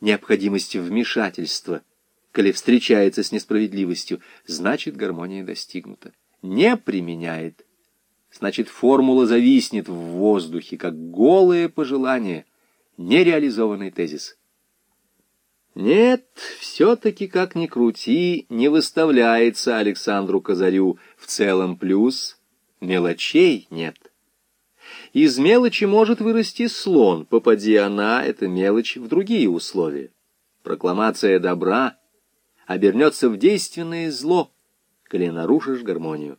необходимость вмешательства, коли встречается с несправедливостью, значит гармония достигнута. Не применяет, значит формула зависнет в воздухе, как голое пожелание, нереализованный тезис. Нет, все-таки, как ни крути, не выставляется Александру Казарю в целом плюс, мелочей нет. Из мелочи может вырасти слон, попади она, эта мелочь, в другие условия. Прокламация добра обернется в действенное зло, коли нарушишь гармонию.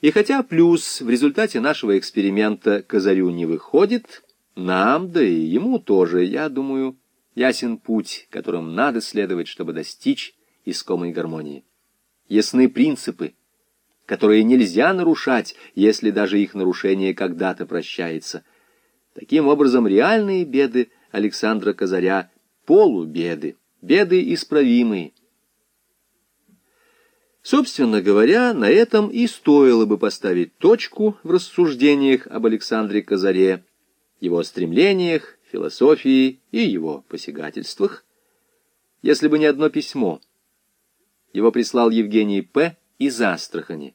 И хотя плюс в результате нашего эксперимента Казарю не выходит, нам, да и ему тоже, я думаю, ясен путь, которым надо следовать, чтобы достичь искомой гармонии. Ясны принципы, которые нельзя нарушать, если даже их нарушение когда-то прощается. Таким образом, реальные беды Александра Казаря — полубеды, беды исправимые. Собственно говоря, на этом и стоило бы поставить точку в рассуждениях об Александре Казаре, его стремлениях, философии и его посягательствах, если бы не одно письмо. Его прислал Евгений П. из Астрахани.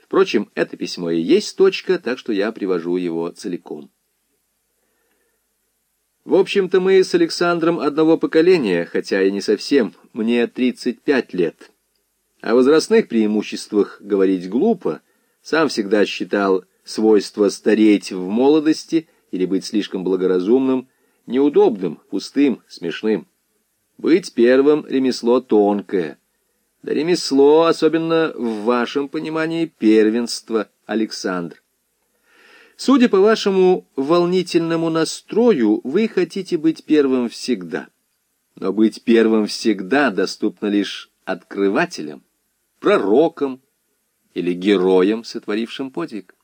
Впрочем, это письмо и есть точка, так что я привожу его целиком. В общем-то, мы с Александром одного поколения, хотя и не совсем, мне 35 лет. О возрастных преимуществах говорить глупо, сам всегда считал свойство стареть в молодости или быть слишком благоразумным, неудобным, пустым, смешным. Быть первым — ремесло тонкое — да ремесло, особенно в вашем понимании, первенства, Александр. Судя по вашему волнительному настрою, вы хотите быть первым всегда. Но быть первым всегда доступно лишь открывателям, пророкам или героям, сотворившим подвиг.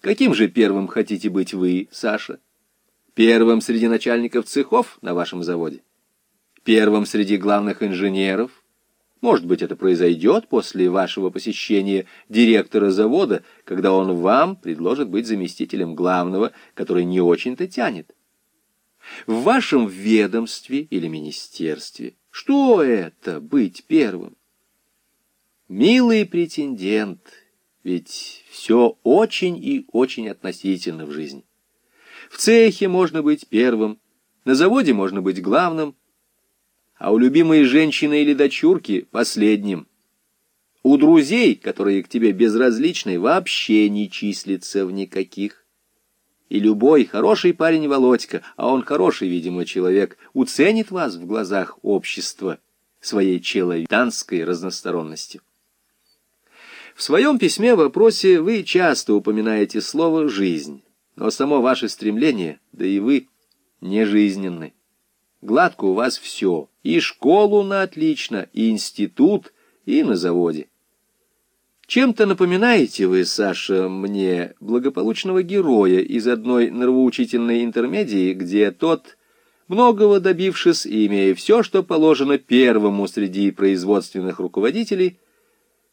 Каким же первым хотите быть вы, Саша? Первым среди начальников цехов на вашем заводе? Первым среди главных инженеров? Может быть, это произойдет после вашего посещения директора завода, когда он вам предложит быть заместителем главного, который не очень-то тянет. В вашем ведомстве или министерстве что это быть первым? Милый претендент, ведь все очень и очень относительно в жизни. В цехе можно быть первым, на заводе можно быть главным, а у любимой женщины или дочурки — последним. У друзей, которые к тебе безразличны, вообще не числится в никаких. И любой хороший парень Володька, а он хороший, видимо, человек, уценит вас в глазах общества своей человеческой разносторонностью. В своем письме-вопросе вы часто упоминаете слово «жизнь», но само ваше стремление, да и вы, не жизненны. Гладко у вас все, и школу на отлично, и институт, и на заводе. Чем-то напоминаете вы, Саша, мне благополучного героя из одной нравоучительной интермедии, где тот, многого добившись и имея все, что положено первому среди производственных руководителей,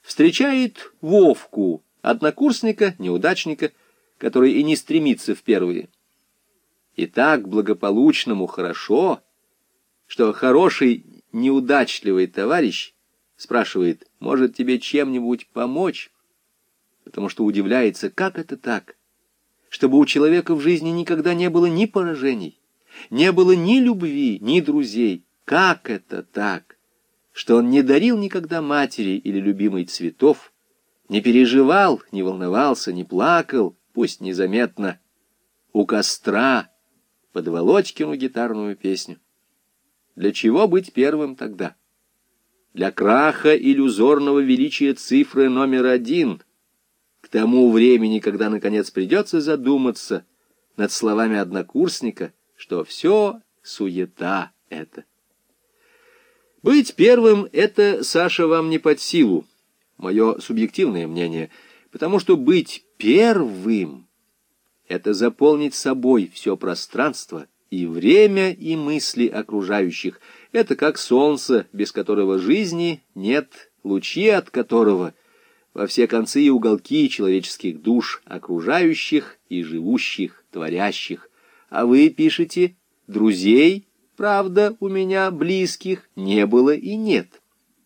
встречает Вовку, однокурсника, неудачника, который и не стремится в первые. И так благополучному хорошо — что хороший неудачливый товарищ спрашивает, может тебе чем-нибудь помочь, потому что удивляется, как это так, чтобы у человека в жизни никогда не было ни поражений, не было ни любви, ни друзей. Как это так, что он не дарил никогда матери или любимой цветов, не переживал, не волновался, не плакал, пусть незаметно, у костра под Володькину гитарную песню. Для чего быть первым тогда? Для краха иллюзорного величия цифры номер один. К тому времени, когда, наконец, придется задуматься над словами однокурсника, что все суета это. Быть первым — это, Саша, вам не под силу, мое субъективное мнение, потому что быть первым — это заполнить собой все пространство — и время, и мысли окружающих. Это как солнце, без которого жизни нет, лучи от которого во все концы и уголки человеческих душ, окружающих и живущих, творящих. А вы пишете «друзей», Правда, у меня близких не было и нет.